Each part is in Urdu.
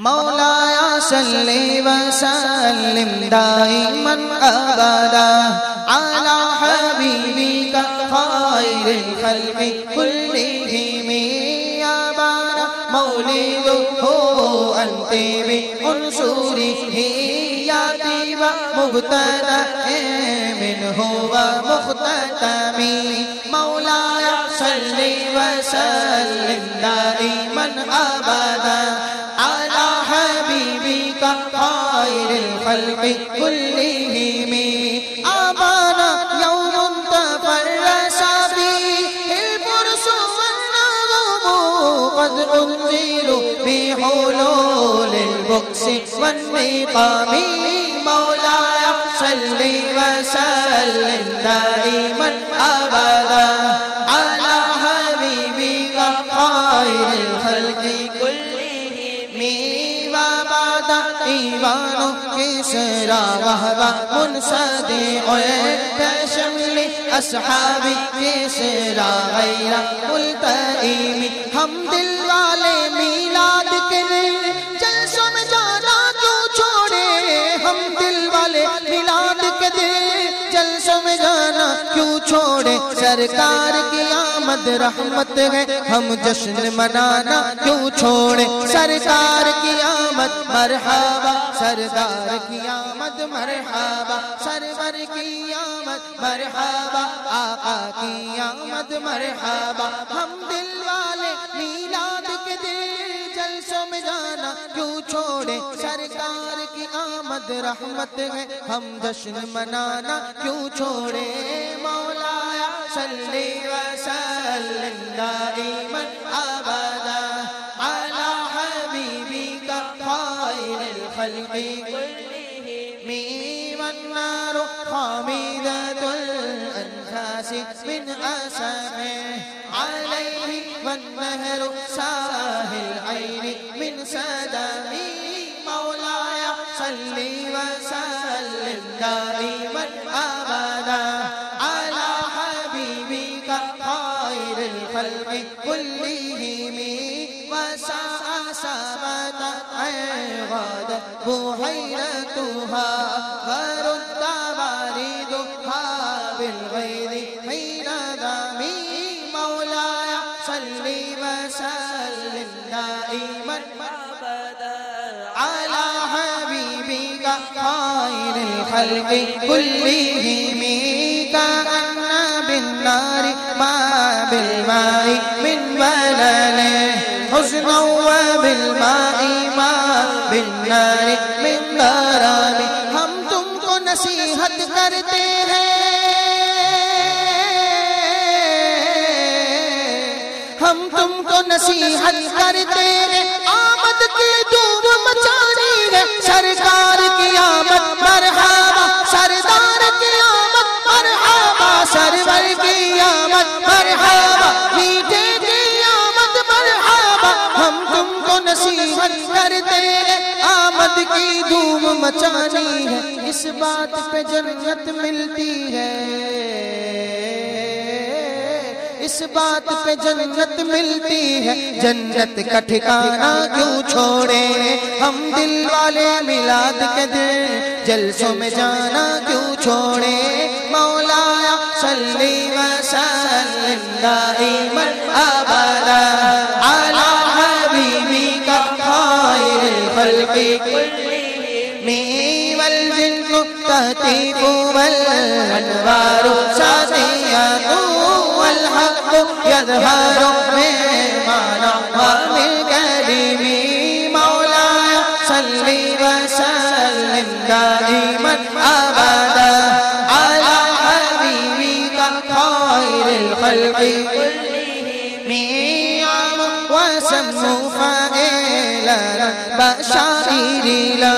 مولاي صل وسلم دائما ابدا على حبيبك خير الخلق كلهم يا بار مولده انت بانصره يا طيب مبتدا منه ومختتم مولاي صل وسلم دائما ابدا الخلق كلهم أبانا يوم تفرس فيه الفرس والنظم قد أنزلوا بحلول البؤس والنقام. مولاي صل وسلم دائما كسرى وهو منصدق اصحابی أصحاب كسرى غیرہ ملتئم ہم دل والا چھوڑے سرکار کی آمد رحمت ہے۔ ہم جشن منانا کیوں چھوڑے؟ سرکار کی آمد، مرحبا، سردار کی آمد، مرحبا، سرور کی آمد، مرحبا، آقا کی آمد، مرحبا۔ ہم دل والے میلاد کے دن جلسوں میں جانا کیوں چھوڑے؟ سرکار کی آمد، رحمت ہے۔ ہم جشن منانا کیوں چھوڑے؟ صلی وسلم دائما أبدا على حبيبك خير الخلق كلهم. والنار حميدة الأنفاس من أسمه. عليه والنهر ساهل العين من سدمه مولاي صل وسلم دائما الخلق كلهم وساء سبت عغاد بحيرتها فرد واردها بالغيظ. حين دمي مولاي صل وسلم دائما. على حبيبك خير الخلق. كلهم كأن بالنار. بالماء من بلله حزنا وبالماء ما بالنار من غرام ہم تم کو نصیحت کرتے ہیں۔ ہم تم کو نصیحت کرتے ہیں۔ آمد کی دھوم مچانی ہے سرکار کی آمد، مرحبا، سردار کی آمد، مرحبا۔ نصیحت کرتے ہیں آمد کی دھوم مچانی ہے، اس بات پہ جنت ملتی ہے۔ اس بات پہ جنت ملتی ہے، جنت کا ٹھکانہ کیوں چھوڑے؟ ہم دل والے میلاد کے دن، جلسوں میں جانا کیوں چھوڑے؟ مولایا صلی وسلم دائما التي طوبى والحق يظهر مولاي صلي وسلم دائما أبدا على حبيبك خير الخلق كلهم وسموا فإلى بشائر الله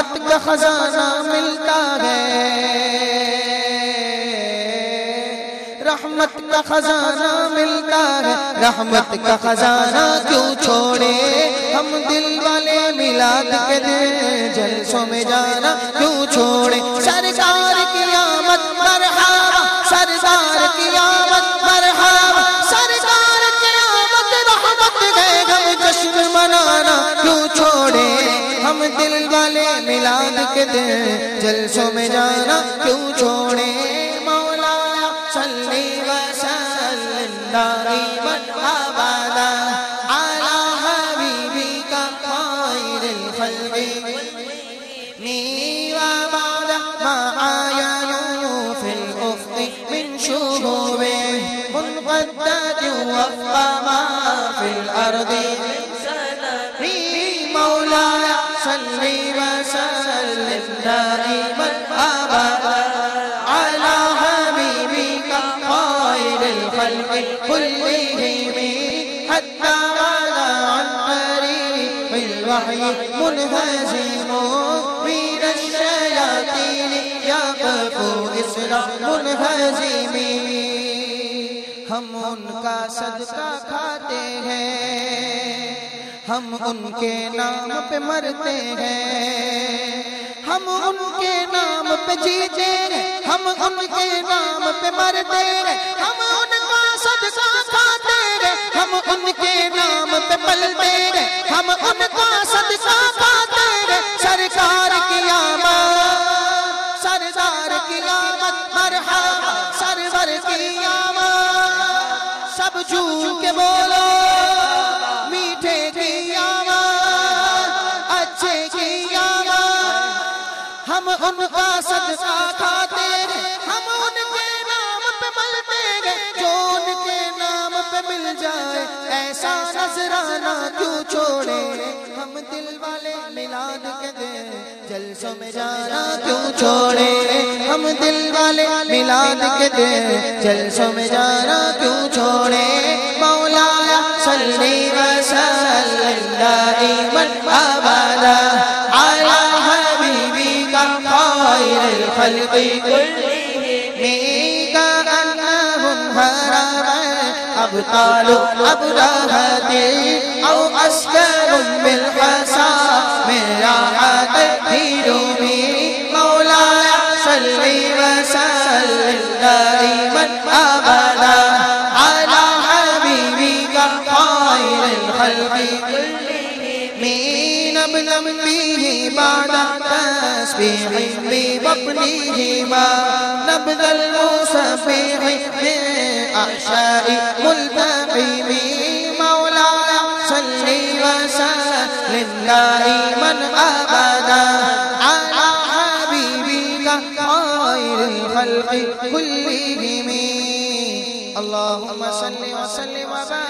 أخبر کا خزانہ ملتا ہے۔ رحمت کا خزانہ ملتا ہے۔ رحمت کا خزانہ کیوں چھوڑے؟ ہم دل والے ملاد کے دن جلسوں میں جانا کیوں چھوڑے؟ سرکار کی آمد مرحبا، سرکار کی آمد مرحبا، سرکار کی آمد رحمت دل والے ملاد کے دن جلسوں میں جانا کیوں چھوڑے؟ مولا صلی وسلم، دائما ابدا على حبيبك خير الخلق۔ ني وبعد ما عاينوا في الأفق من شهوب منقدة وفق ما في الأرض مولاي صل وسلم دائما ابدا على حبيبك خير الخلق كلهم، حتى على عن قريب الوحي منهزم من الشياطين يقف اسرع منهزم. ہم ان کا صدقہ کھاتے ہیں ہم ان کے نام پہ مرتے ہیں۔ ہم ان کے نام پہ جیتے ہیں۔ ہم ان کے نام پہ مرتے ہیں۔ ہم ان کا صدقہ کھاتے ہیں۔ ہم ان کے نام پہ پلتے ہیں۔ ہم ان کا صدقہ کھاتے ہیں۔ سرکار کی آمد سردار کی آمد، مرحبا، سرور کی آمد۔ سب جھوم کے بولو۔ ہم ان کا صدقہ کھاتے ہیں ہم ان کے نام پہ ملتے ہیں جو ان کے نام پہ مل جائے، ایسا نظرانہ کیوں چھوڑے؟ ہم دل والے ملاد کے دیں جلسوں میں جانا کیوں چھوڑے؟ ہم دل والے ملاد کے دیں جلسوں میں جانا کیوں چھوڑے خير الخلق كلهم كأنهم هرم أبطال أبرهة أو أسكر بالحصى من راحة هدومي مولاي صل وسلم دائما أبدا على حبيبك خير الخلق من ابلم به بعد تسبيح ببطنهما نبذ المسبح من أحشاء ملتقم مولاي صل وسلم دائما أبدا على حبيبك خير الخلق كلهم اللهم صل وسلم وبارك